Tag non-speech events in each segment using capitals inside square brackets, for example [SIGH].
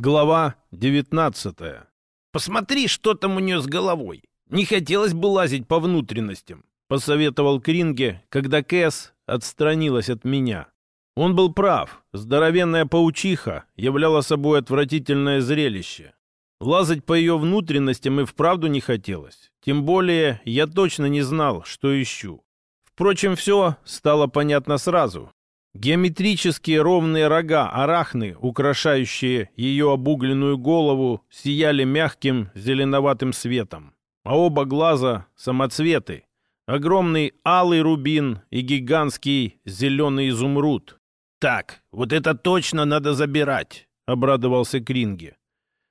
Глава 19 «Посмотри, что там у нее с головой. Не хотелось бы лазить по внутренностям», — посоветовал Кринге, когда Кэс отстранилась от меня. Он был прав. Здоровенная паучиха являла собой отвратительное зрелище. Лазать по ее внутренностям и вправду не хотелось. Тем более я точно не знал, что ищу. Впрочем, все стало понятно сразу. Геометрические ровные рога арахны, украшающие ее обугленную голову, сияли мягким зеленоватым светом. А оба глаза — самоцветы. Огромный алый рубин и гигантский зеленый изумруд. «Так, вот это точно надо забирать!» — обрадовался Кринге.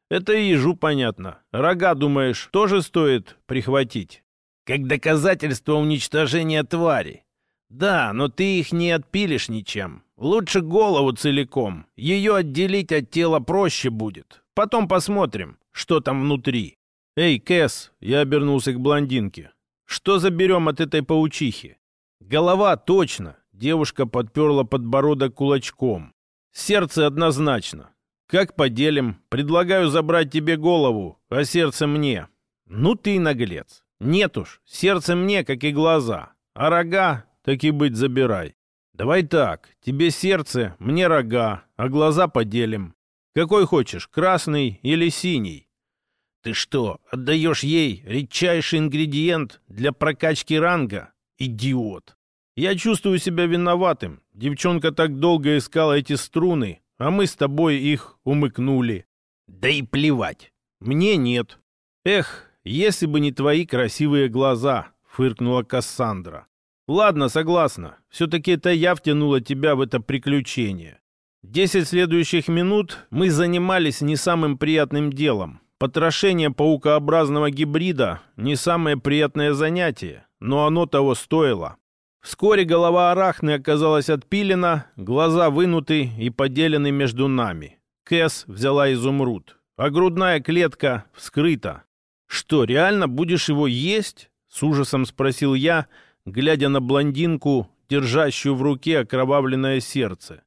Это и ежу понятно. Рога, думаешь, тоже стоит прихватить? Как доказательство уничтожения твари. Да, но ты их не отпилишь ничем. Лучше голову целиком. Ее отделить от тела проще будет. Потом посмотрим, что там внутри. Эй, Кэс, я обернулся к блондинке. Что заберем от этой паучихи? Голова точно. Девушка подперла подбородок кулачком. Сердце однозначно. Как поделим? Предлагаю забрать тебе голову, а сердце мне. Ну ты наглец. Нет уж, сердце мне, как и глаза. А рога, так и быть, забирай. Давай так, тебе сердце, мне рога, а глаза поделим. Какой хочешь, красный или синий? Ты что, отдаешь ей редчайший ингредиент для прокачки ранга? Идиот. Я чувствую себя виноватым. Девчонка так долго искала эти струны, а мы с тобой их умыкнули. Да и плевать. Мне нет. Эх, если бы не твои красивые глаза, фыркнула Кассандра. Ладно, согласна. Все-таки это я втянула тебя в это приключение. Десять следующих минут мы занимались не самым приятным делом. Потрошение паукообразного гибрида – не самое приятное занятие, но оно того стоило. Вскоре голова арахны оказалась отпилена, глаза вынуты и поделены между нами. Кэс взяла изумруд, а грудная клетка вскрыта. «Что, реально будешь его есть?» — с ужасом спросил я, глядя на блондинку, держащую в руке окровавленное сердце.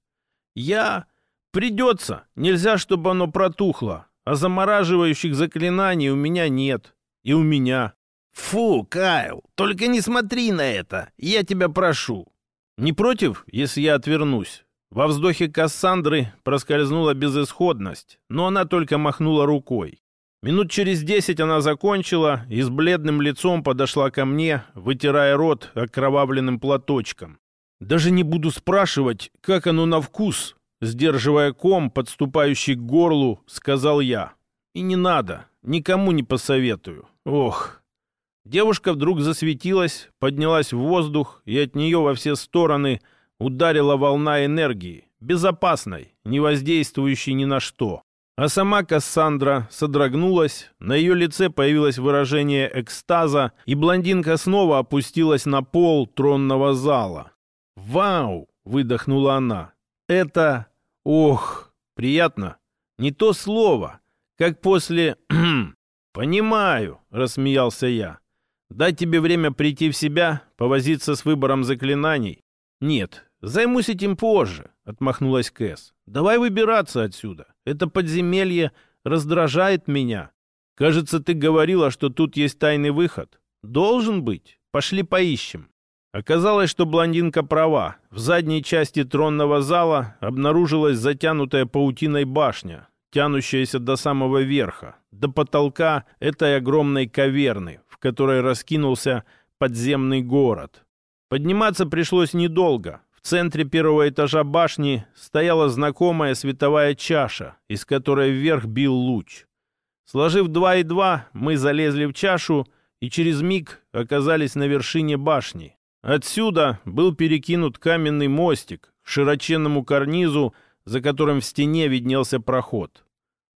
«Я... Придется. Нельзя, чтобы оно протухло. А замораживающих заклинаний у меня нет. И у меня. «Фу, Кайл, только не смотри на это, я тебя прошу». «Не против, если я отвернусь?» Во вздохе Кассандры проскользнула безысходность, но она только махнула рукой. Минут через десять она закончила и с бледным лицом подошла ко мне, вытирая рот окровавленным платочком. «Даже не буду спрашивать, как оно на вкус», сдерживая ком, подступающий к горлу, сказал я. «И не надо, никому не посоветую. Ох, Девушка вдруг засветилась, поднялась в воздух, и от нее во все стороны ударила волна энергии, безопасной, не воздействующей ни на что. А сама Кассандра содрогнулась, на ее лице появилось выражение экстаза, и блондинка снова опустилась на пол тронного зала. «Вау!» — выдохнула она. «Это... Ох! Приятно! Не то слово, как после...» [CLEARS THROAT] «Понимаю», — рассмеялся я. Дать тебе время прийти в себя, повозиться с выбором заклинаний? Нет, займусь этим позже, отмахнулась Кэс. Давай выбираться отсюда. Это подземелье раздражает меня. Кажется, ты говорила, что тут есть тайный выход. Должен быть. Пошли поищем. Оказалось, что блондинка права. В задней части тронного зала обнаружилась затянутая паутиной башня, тянущаяся до самого верха, до потолка этой огромной каверны, которой раскинулся подземный город. Подниматься пришлось недолго. В центре первого этажа башни стояла знакомая световая чаша, из которой вверх бил луч. Сложив два и два, мы залезли в чашу и через миг оказались на вершине башни. Отсюда был перекинут каменный мостик к широченному карнизу, за которым в стене виднелся проход.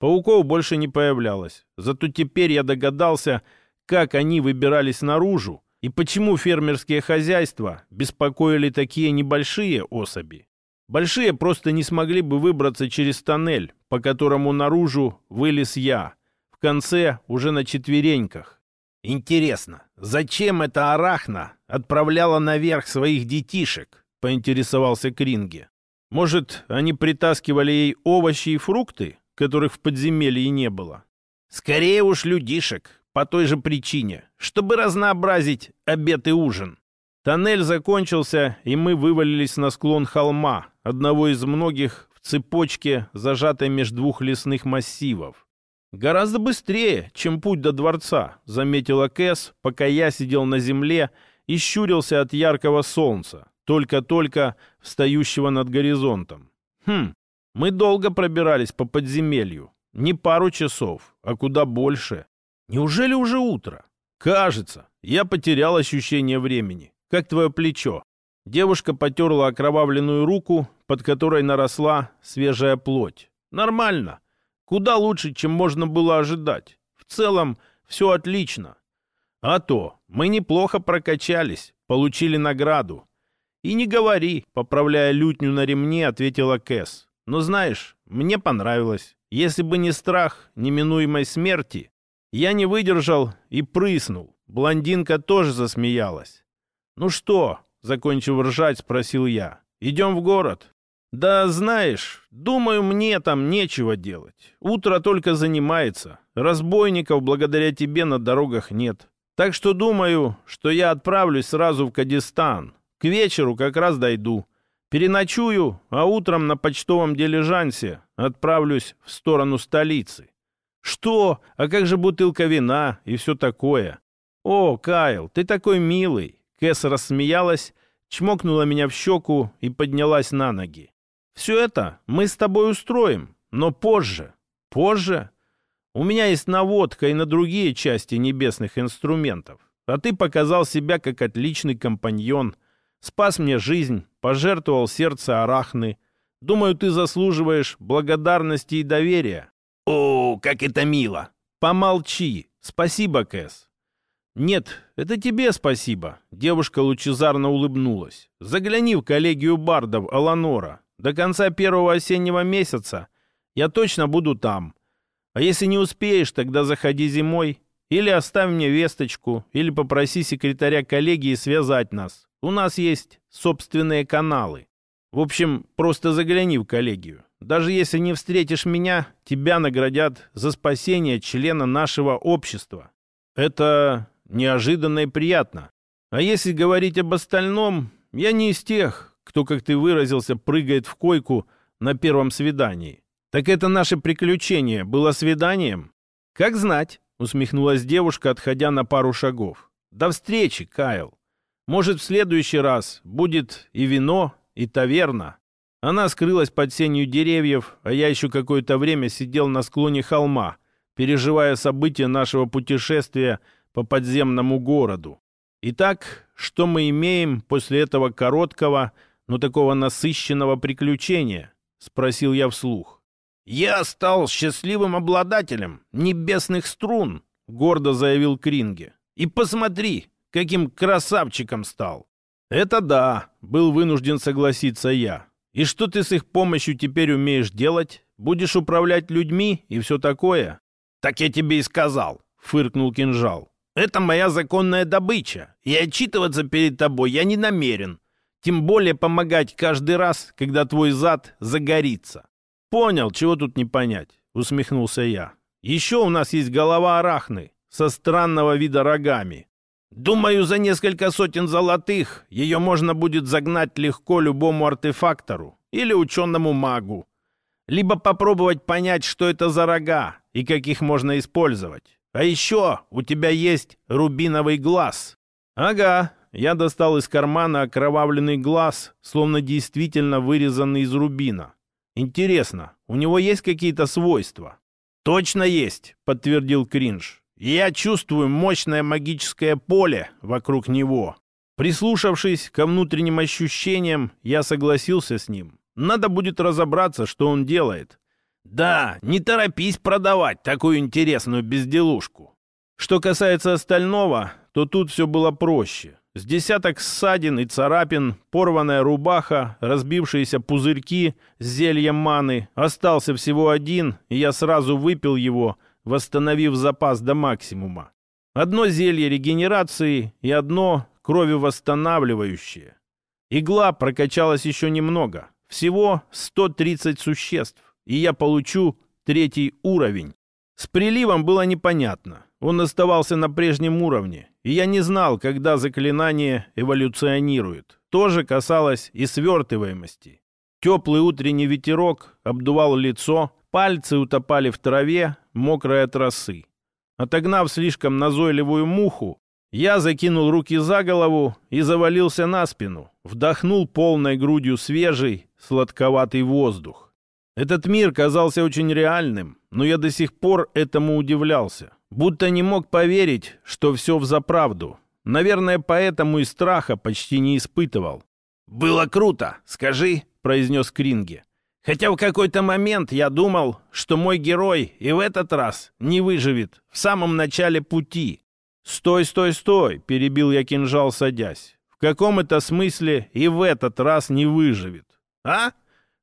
Пауков больше не появлялось, зато теперь я догадался, как они выбирались наружу и почему фермерские хозяйства беспокоили такие небольшие особи. Большие просто не смогли бы выбраться через тоннель, по которому наружу вылез я, в конце уже на четвереньках. «Интересно, зачем эта арахна отправляла наверх своих детишек?» — поинтересовался Кринге. «Может, они притаскивали ей овощи и фрукты?» — которых в подземелье не было. Скорее уж людишек, по той же причине, чтобы разнообразить обед и ужин. Тоннель закончился, и мы вывалились на склон холма, одного из многих в цепочке, зажатой между двух лесных массивов. «Гораздо быстрее, чем путь до дворца», — заметила Кэс, пока я сидел на земле и щурился от яркого солнца, только-только встающего над горизонтом. «Хм, мы долго пробирались по подземелью. Не пару часов, а куда больше. Неужели уже утро? Кажется, я потерял ощущение времени. Как твое плечо?» Девушка потерла окровавленную руку, под которой наросла свежая плоть. «Нормально. Куда лучше, чем можно было ожидать. В целом, все отлично. А то, мы неплохо прокачались, получили награду. И не говори, поправляя лютню на ремне, ответила Кэс. Но знаешь, мне понравилось. Если бы не страх неминуемой смерти, я не выдержал и прыснул. Блондинка тоже засмеялась. «Ну что?» — закончив ржать, спросил я. «Идем в город?» «Да знаешь, думаю, мне там нечего делать. Утро только занимается. Разбойников благодаря тебе на дорогах нет. Так что думаю, что я отправлюсь сразу в Кадистан. К вечеру как раз дойду. Переночую, а утром на почтовом дилижансе отправлюсь в сторону столицы. Что? А как же бутылка вина и все такое? О, Кайл, ты такой милый. Кэс рассмеялась, чмокнула меня в щеку и поднялась на ноги. Все это мы с тобой устроим, но позже. Позже? У меня есть наводка и на другие части небесных инструментов. А ты показал себя как отличный компаньон. Спас мне жизнь, пожертвовал сердце Арахны. Думаю, ты заслуживаешь благодарности и доверия. О, как это мило! Помолчи. Спасибо, Кэс. Нет, это тебе спасибо. Девушка лучезарно улыбнулась. Загляни в коллегию бардов Аланора. До конца первого осеннего месяца я точно буду там. А если не успеешь, тогда заходи зимой. Или оставь мне весточку, или попроси секретаря коллегии связать нас. У нас есть собственные каналы. В общем, просто загляни в коллегию. Даже если не встретишь меня, тебя наградят за спасение члена нашего общества. Это неожиданно и приятно. А если говорить об остальном, я не из тех, кто, как ты выразился, прыгает в койку на первом свидании. Так это наше приключение было свиданием? Как знать, усмехнулась девушка, отходя на пару шагов. До встречи, Кайл. Может, в следующий раз будет и вино, и таверна. Она скрылась под сенью деревьев, а я еще какое-то время сидел на склоне холма, переживая события нашего путешествия по подземному городу. Итак, что мы имеем после этого короткого, но такого насыщенного приключения?» — спросил я вслух. «Я стал счастливым обладателем небесных струн», — гордо заявил Кринге. «И посмотри, каким красавчиком стал!» «Это да», — был вынужден согласиться я. «И что ты с их помощью теперь умеешь делать? Будешь управлять людьми и все такое?» «Так я тебе и сказал», — фыркнул кинжал. «Это моя законная добыча, и отчитываться перед тобой я не намерен. Тем более помогать каждый раз, когда твой зад загорится. Понял, чего тут не понять, усмехнулся я. Еще у нас есть голова арахны со странного вида рогами. Думаю, за несколько сотен золотых ее можно будет загнать легко любому артефактору или ученому магу. Либо попробовать понять, что это за рога и как их можно использовать. А еще у тебя есть рубиновый глаз. Ага, я достал из кармана окровавленный глаз, словно действительно вырезанный из рубина. Интересно, у него есть какие-то свойства? Точно есть, подтвердил Кринж. Я чувствую мощное магическое поле вокруг него. Прислушавшись ко внутренним ощущениям, я согласился с ним. Надо будет разобраться, что он делает. Да, не торопись продавать такую интересную безделушку. Что касается остального, то тут все было проще. С десяток ссадин и царапин, порванная рубаха, разбившиеся пузырьки с зельем маны. Остался всего один, и я сразу выпил его, восстановив запас до максимума. Одно зелье регенерации и одно кровевосстанавливающее. Игла прокачалась еще немного. Всего 130 существ, и я получу третий уровень. С приливом было непонятно. Он оставался на прежнем уровне, и я не знал, когда заклинание эволюционирует. Тоже касалось и свертываемости. Теплый утренний ветерок обдувал лицо, пальцы утопали в траве, мокрой от росы. Отогнав слишком назойливую муху, я закинул руки за голову и завалился на спину, вдохнул полной грудью свежий, сладковатый воздух. Этот мир казался очень реальным, но я до сих пор этому удивлялся, будто не мог поверить, что все взаправду. Наверное, поэтому и страха почти не испытывал. «Было круто, скажи», — произнес Кринге. «Хотя в какой-то момент я думал, что мой герой и в этот раз не выживет в самом начале пути». «Стой, стой, стой!» — перебил я кинжал, садясь. «В каком это смысле и в этот раз не выживет?» «А?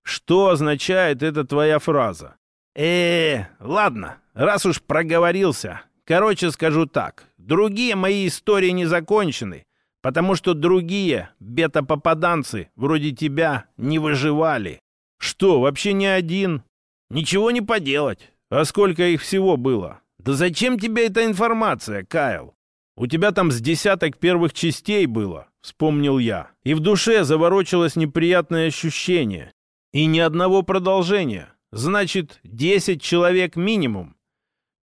Что означает эта твоя фраза?» э, -э ладно, раз уж проговорился. Короче, скажу так. Другие мои истории не закончены, потому что другие бета-попаданцы, вроде тебя, не выживали. Что, вообще не один? Ничего не поделать. А сколько их всего было? «Да зачем тебе эта информация, Кайл? У тебя там с десяток первых частей было», — вспомнил я. И в душе заворочилось неприятное ощущение. И ни одного продолжения. Значит, десять человек минимум.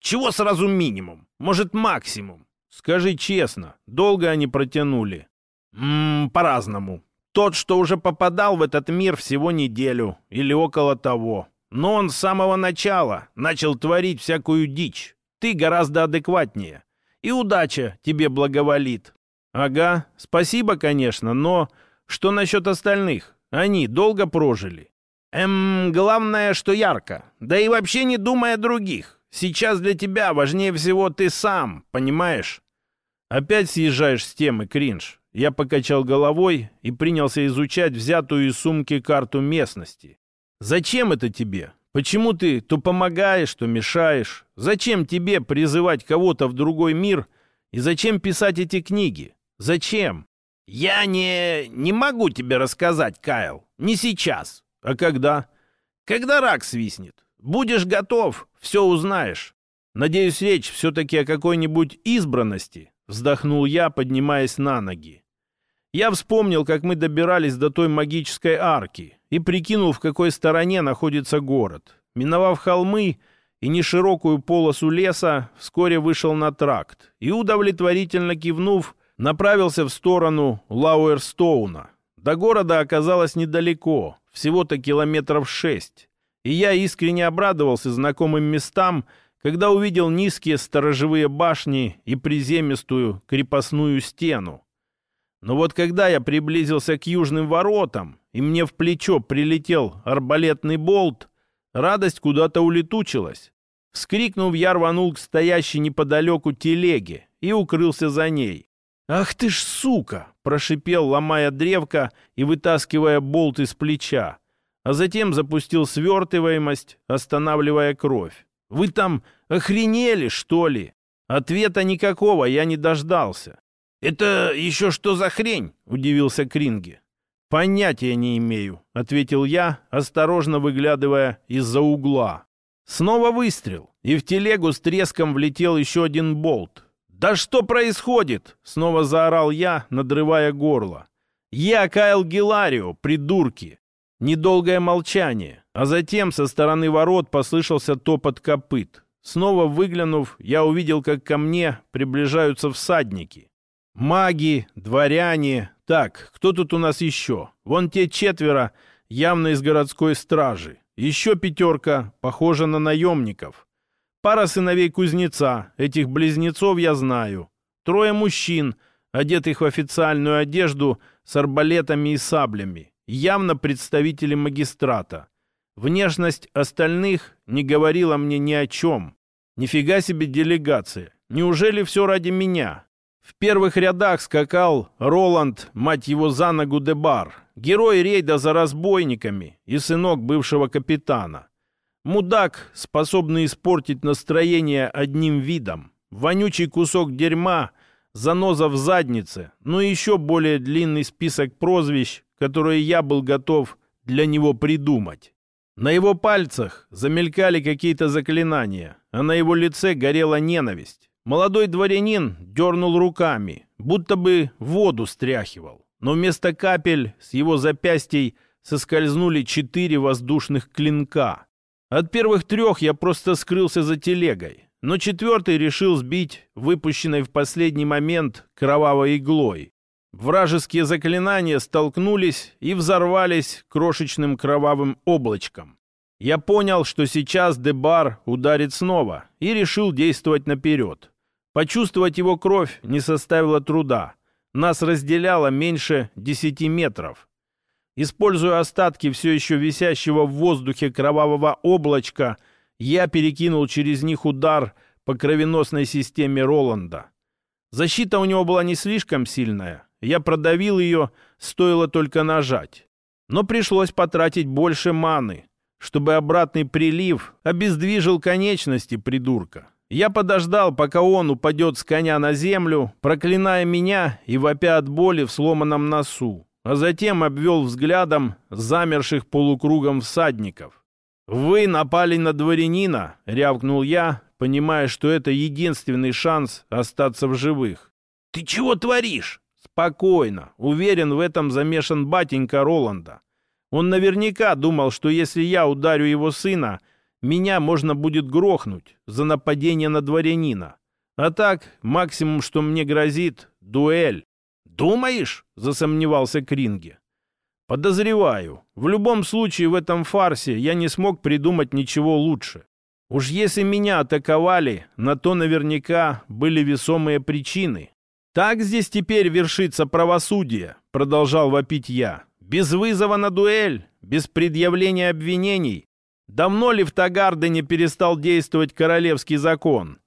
Чего сразу минимум? Может, максимум? Скажи честно, долго они протянули? Ммм, по-разному. Тот, что уже попадал в этот мир всего неделю или около того. Но он с самого начала начал творить всякую дичь. Ты гораздо адекватнее. И удача тебе благоволит. Ага, спасибо, конечно, но что насчет остальных? Они долго прожили. Эм, главное, что ярко. Да и вообще не думай о других. Сейчас для тебя важнее всего ты сам, понимаешь? Опять съезжаешь с темы, кринж. Я покачал головой и принялся изучать взятую из сумки карту местности. Зачем это тебе? Почему ты то помогаешь, то мешаешь? Зачем тебе призывать кого-то в другой мир? И зачем писать эти книги? Зачем? Я не... не могу тебе рассказать, Кайл. Не сейчас. А когда? Когда рак свистнет. Будешь готов, все узнаешь. Надеюсь, речь все-таки о какой-нибудь избранности, вздохнул я, поднимаясь на ноги. Я вспомнил, как мы добирались до той магической арки и прикинул, в какой стороне находится город. Миновав холмы и неширокую полосу леса, вскоре вышел на тракт и, удовлетворительно кивнув, направился в сторону Лауэрстоуна. До города оказалось недалеко, всего-то километров шесть, и я искренне обрадовался знакомым местам, когда увидел низкие сторожевые башни и приземистую крепостную стену. Но вот когда я приблизился к южным воротам, и мне в плечо прилетел арбалетный болт, радость куда-то улетучилась. Вскрикнув, я рванул к стоящей неподалеку телеге и укрылся за ней. «Ах ты ж сука!» — прошипел, ломая древко и вытаскивая болт из плеча, а затем запустил свертываемость, останавливая кровь. «Вы там охренели, что ли?» Ответа никакого я не дождался. «Это еще что за хрень?» — удивился Кринги. «Понятия не имею», — ответил я, осторожно выглядывая из-за угла. Снова выстрел, и в телегу с треском влетел еще один болт. «Да что происходит?» — снова заорал я, надрывая горло. «Я Кайл Гиларио, придурки!» Недолгое молчание, а затем со стороны ворот послышался топот копыт. Снова выглянув, я увидел, как ко мне приближаются всадники. Маги, дворяне. Так, кто тут у нас еще? Вон те четверо, явно из городской стражи. Еще пятерка, похожа на наемников. Пара сыновей кузнеца, этих близнецов я знаю. Трое мужчин, одетых в официальную одежду с арбалетами и саблями. Явно представители магистрата. Внешность остальных не говорила мне ни о чем. Нифига себе делегация. Неужели все ради меня? В первых рядах скакал Роланд, мать его за ногу Дебар, герой рейда за разбойниками и сынок бывшего капитана. Мудак, способный испортить настроение одним видом. Вонючий кусок дерьма, заноза в заднице, но еще более длинный список прозвищ, которые я был готов для него придумать. На его пальцах замелькали какие-то заклинания, а на его лице горела ненависть. Молодой дворянин дернул руками, будто бы воду стряхивал. Но вместо капель с его запястий соскользнули четыре воздушных клинка. От первых трех я просто скрылся за телегой, но четвертый решил сбить выпущенной в последний момент кровавой иглой. Вражеские заклинания столкнулись и взорвались крошечным кровавым облачком. Я понял, что сейчас Дебар ударит снова и решил действовать наперед. Почувствовать его кровь не составило труда. Нас разделяло меньше десяти метров. Используя остатки все еще висящего в воздухе кровавого облачка, я перекинул через них удар по кровеносной системе Роланда. Защита у него была не слишком сильная, я продавил ее, стоило только нажать. Но пришлось потратить больше маны, чтобы обратный прилив обездвижил конечности придурка. Я подождал, пока он упадет с коня на землю, проклиная меня и вопя от боли в сломанном носу, а затем обвел взглядом замерших полукругом всадников. «Вы напали на дворянина», — рявкнул я, понимая, что это единственный шанс остаться в живых. «Ты чего творишь?» Спокойно. Уверен, в этом замешан батенька Роланда. Он наверняка думал, что если я ударю его сына, меня можно будет грохнуть за нападение на дворянина. А так, максимум, что мне грозит — дуэль. «Думаешь?» — засомневался Кринге. «Подозреваю. В любом случае в этом фарсе я не смог придумать ничего лучше. Уж если меня атаковали, на то наверняка были весомые причины. «Так здесь теперь вершится правосудие», — продолжал вопить я. «Без вызова на дуэль, без предъявления обвинений. Давно ли в Тагардене перестал действовать королевский закон?»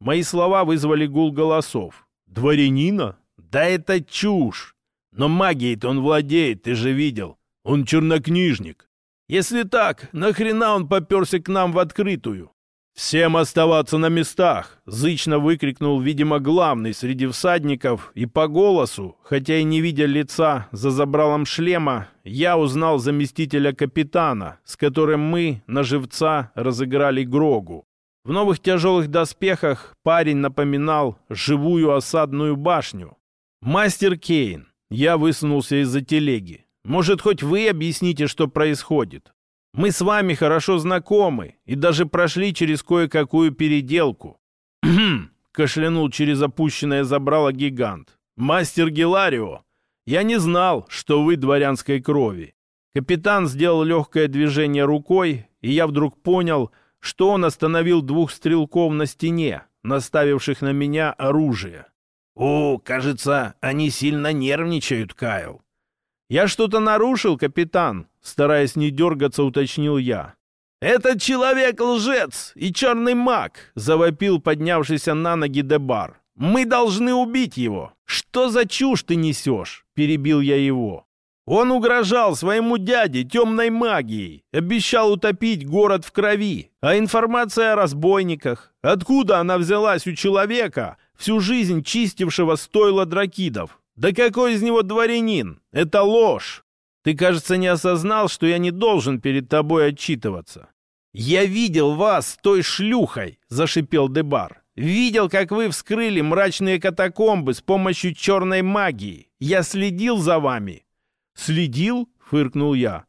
Мои слова вызвали гул голосов. «Дворянина? Да это чушь! Но магией-то он владеет, ты же видел. Он чернокнижник. Если так, нахрена он поперся к нам в открытую? «Всем оставаться на местах!» — зычно выкрикнул, видимо, главный среди всадников, и по голосу, хотя и не видя лица за забралом шлема, я узнал заместителя капитана, с которым мы на живца разыграли Грогу. В новых тяжелых доспехах парень напоминал живую осадную башню. «Мастер Кейн!» — я высунулся из-за телеги. «Может, хоть вы объясните, что происходит?» Мы с вами хорошо знакомы и даже прошли через кое-какую переделку. кашлянул через опущенное забрало гигант. «Мастер Геларио, я не знал, что вы дворянской крови». Капитан сделал легкое движение рукой, и я вдруг понял, что он остановил двух стрелков на стене, наставивших на меня оружие. «О, кажется, они сильно нервничают, Кайл». «Я что-то нарушил, капитан?» Стараясь не дергаться, уточнил я. «Этот человек лжец и черный маг!» — завопил поднявшийся на ноги Дебар. «Мы должны убить его!» «Что за чушь ты несешь?» — перебил я его. Он угрожал своему дяде темной магией, обещал утопить город в крови. А информация о разбойниках, откуда она взялась у человека, всю жизнь чистившего стойло дракидов? Да какой из него дворянин? Это ложь. Ты, кажется, не осознал, что я не должен перед тобой отчитываться. «Я видел вас той шлюхой!» — зашипел Дебар. «Видел, как вы вскрыли мрачные катакомбы с помощью черной магии. Я следил за вами». «Следил?» — фыркнул я.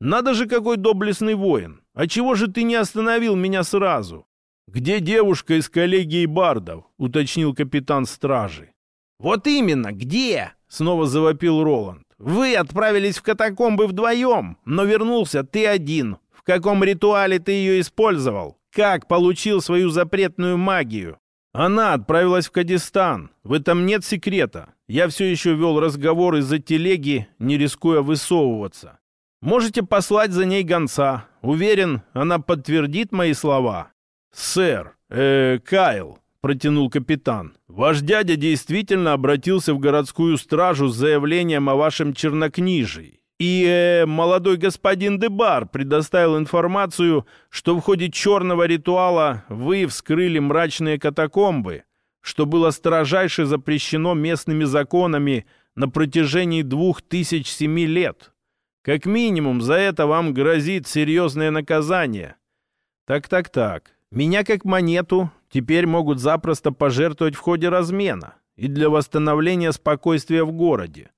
«Надо же, какой доблестный воин! А чего же ты не остановил меня сразу?» «Где девушка из коллегии бардов?» — уточнил капитан стражи. «Вот именно, где?» — снова завопил Роланд. Вы отправились в катакомбы вдвоем, но вернулся ты один. В каком ритуале ты ее использовал? Как получил свою запретную магию? Она отправилась в Кадистан. В этом нет секрета. Я все еще вел разговор из-за телеги, не рискуя высовываться. Можете послать за ней гонца. Уверен, она подтвердит мои слова. Сэр, э, Кайл, протянул капитан. «Ваш дядя действительно обратился в городскую стражу с заявлением о вашем чернокнижии. И э, молодой господин Дебар предоставил информацию, что в ходе черного ритуала вы вскрыли мрачные катакомбы, что было строжайше запрещено местными законами на протяжении двух тысяч семи лет. Как минимум за это вам грозит серьезное наказание. Так-так-так. Меня как монету теперь могут запросто пожертвовать в ходе размена и для восстановления спокойствия в городе.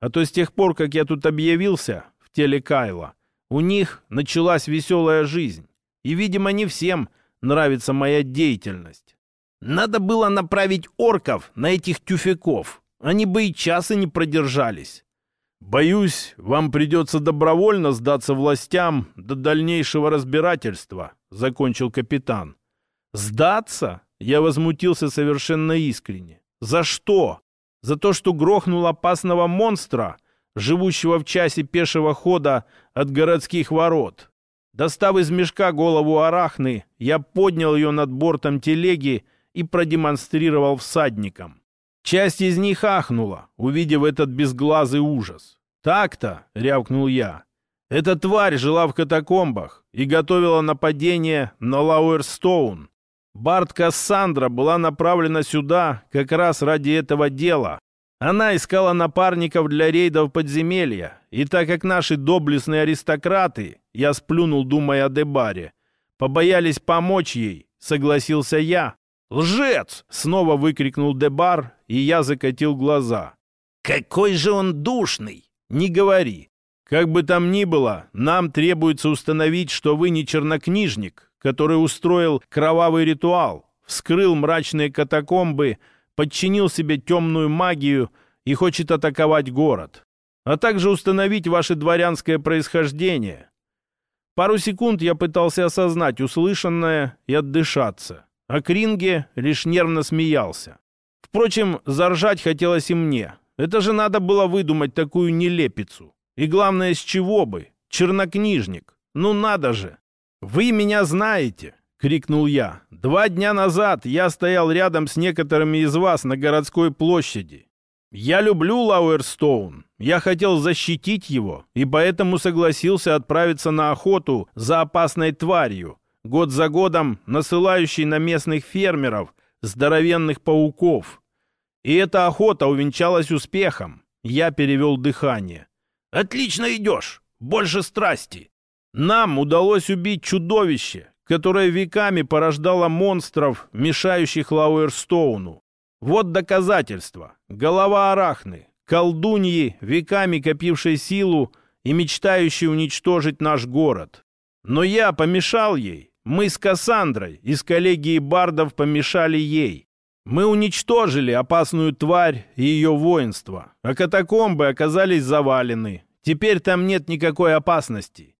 А то с тех пор, как я тут объявился в теле Кайла, у них началась веселая жизнь. И, видимо, не всем нравится моя деятельность. Надо было направить орков на этих тюфяков. Они бы и часа не продержались. Боюсь, вам придется добровольно сдаться властям до дальнейшего разбирательства, закончил капитан. Сдаться? Я возмутился совершенно искренне. За что? За то, что грохнул опасного монстра, живущего в часе пешего хода от городских ворот. Достав из мешка голову арахны, я поднял ее над бортом телеги и продемонстрировал всадникам. Часть из них ахнула, увидев этот безглазый ужас. «Так-то!» — рявкнул я. «Эта тварь жила в катакомбах и готовила нападение на Лауэрстоун. Барт Кассандра была направлена сюда как раз ради этого дела. Она искала напарников для рейдов подземелья, и так как наши доблестные аристократы, я сплюнул, думая о Дебаре, побоялись помочь ей, согласился я. «Лжец!» — снова выкрикнул Дебар, и я закатил глаза. «Какой же он душный!» «Не говори. Как бы там ни было, нам требуется установить, что вы не чернокнижник, который устроил кровавый ритуал, вскрыл мрачные катакомбы, подчинил себе темную магию и хочет атаковать город, а также установить ваше дворянское происхождение. Пару секунд я пытался осознать услышанное и отдышаться, а Кринге лишь нервно смеялся. Впрочем, заржать хотелось и мне. Это же надо было выдумать такую нелепицу. И главное, с чего бы? Чернокнижник. Ну надо же! «Вы меня знаете!» — крикнул я. «Два дня назад я стоял рядом с некоторыми из вас на городской площади. Я люблю Лауэрстоун. Я хотел защитить его, и поэтому согласился отправиться на охоту за опасной тварью, год за годом насылающей на местных фермеров здоровенных пауков. И эта охота увенчалась успехом. Я перевел дыхание. «Отлично идешь! Больше страсти!» Нам удалось убить чудовище, которое веками порождало монстров, мешающих Лауэрстоуну. Вот доказательство. Голова арахны, колдуньи, веками копившей силу и мечтающей уничтожить наш город. Но я помешал ей. Мы с Кассандрой из коллегии бардов помешали ей. Мы уничтожили опасную тварь и ее воинство, а катакомбы оказались завалены. Теперь там нет никакой опасности.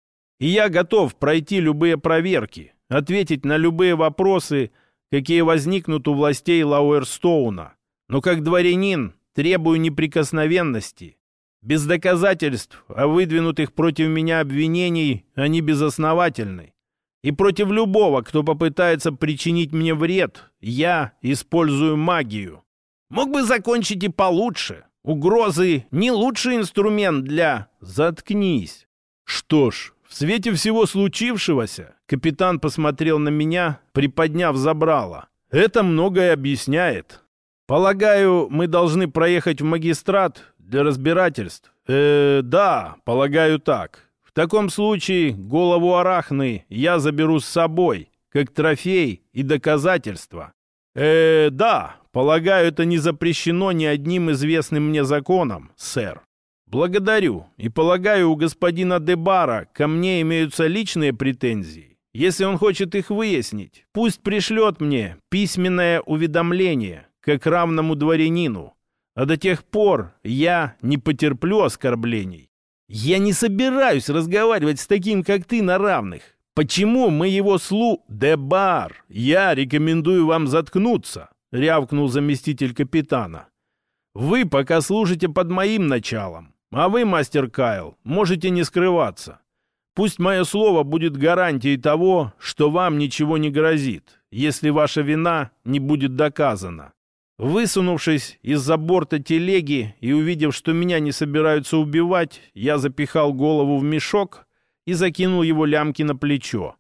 И я готов пройти любые проверки, ответить на любые вопросы, какие возникнут у властей Лауэрстоуна. Но как дворянин требую неприкосновенности. Без доказательств о выдвинутых против меня обвинений они безосновательны. И против любого, кто попытается причинить мне вред, я использую магию. Мог бы закончить и получше. Угрозы — не лучший инструмент для... Заткнись. Что ж, в свете всего случившегося капитан посмотрел на меня, приподняв забрало. Это многое объясняет. Полагаю, мы должны проехать в магистрат для разбирательств. Э, да, полагаю так. В таком случае голову арахны я заберу с собой, как трофей и доказательство. Э, да, полагаю, это не запрещено ни одним известным мне законом, сэр. «Благодарю. И полагаю, у господина Дебара ко мне имеются личные претензии. Если он хочет их выяснить, пусть пришлет мне письменное уведомление, как равному дворянину. А до тех пор я не потерплю оскорблений. Я не собираюсь разговаривать с таким, как ты, на равных. Почему мы его слу... Дебар, я рекомендую вам заткнуться, рявкнул заместитель капитана. Вы пока служите под моим началом. А вы, мастер Кайл, можете не скрываться. Пусть мое слово будет гарантией того, что вам ничего не грозит, если ваша вина не будет доказана. Высунувшись из-за борта телеги и увидев, что меня не собираются убивать, я запихал голову в мешок и закинул его лямки на плечо.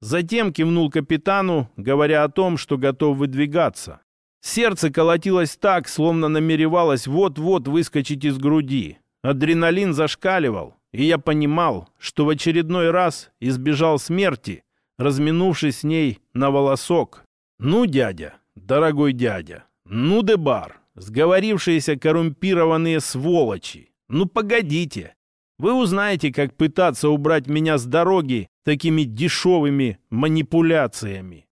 Затем кивнул капитану, говоря о том, что готов выдвигаться. Сердце колотилось так, словно намеревалось вот-вот выскочить из груди. Адреналин зашкаливал, и я понимал, что в очередной раз избежал смерти, разминувшись с ней на волосок. Ну, дядя, дорогой дядя, ну, Дебар, сговорившиеся коррумпированные сволочи, ну, погодите. Вы узнаете, как пытаться убрать меня с дороги такими дешевыми манипуляциями.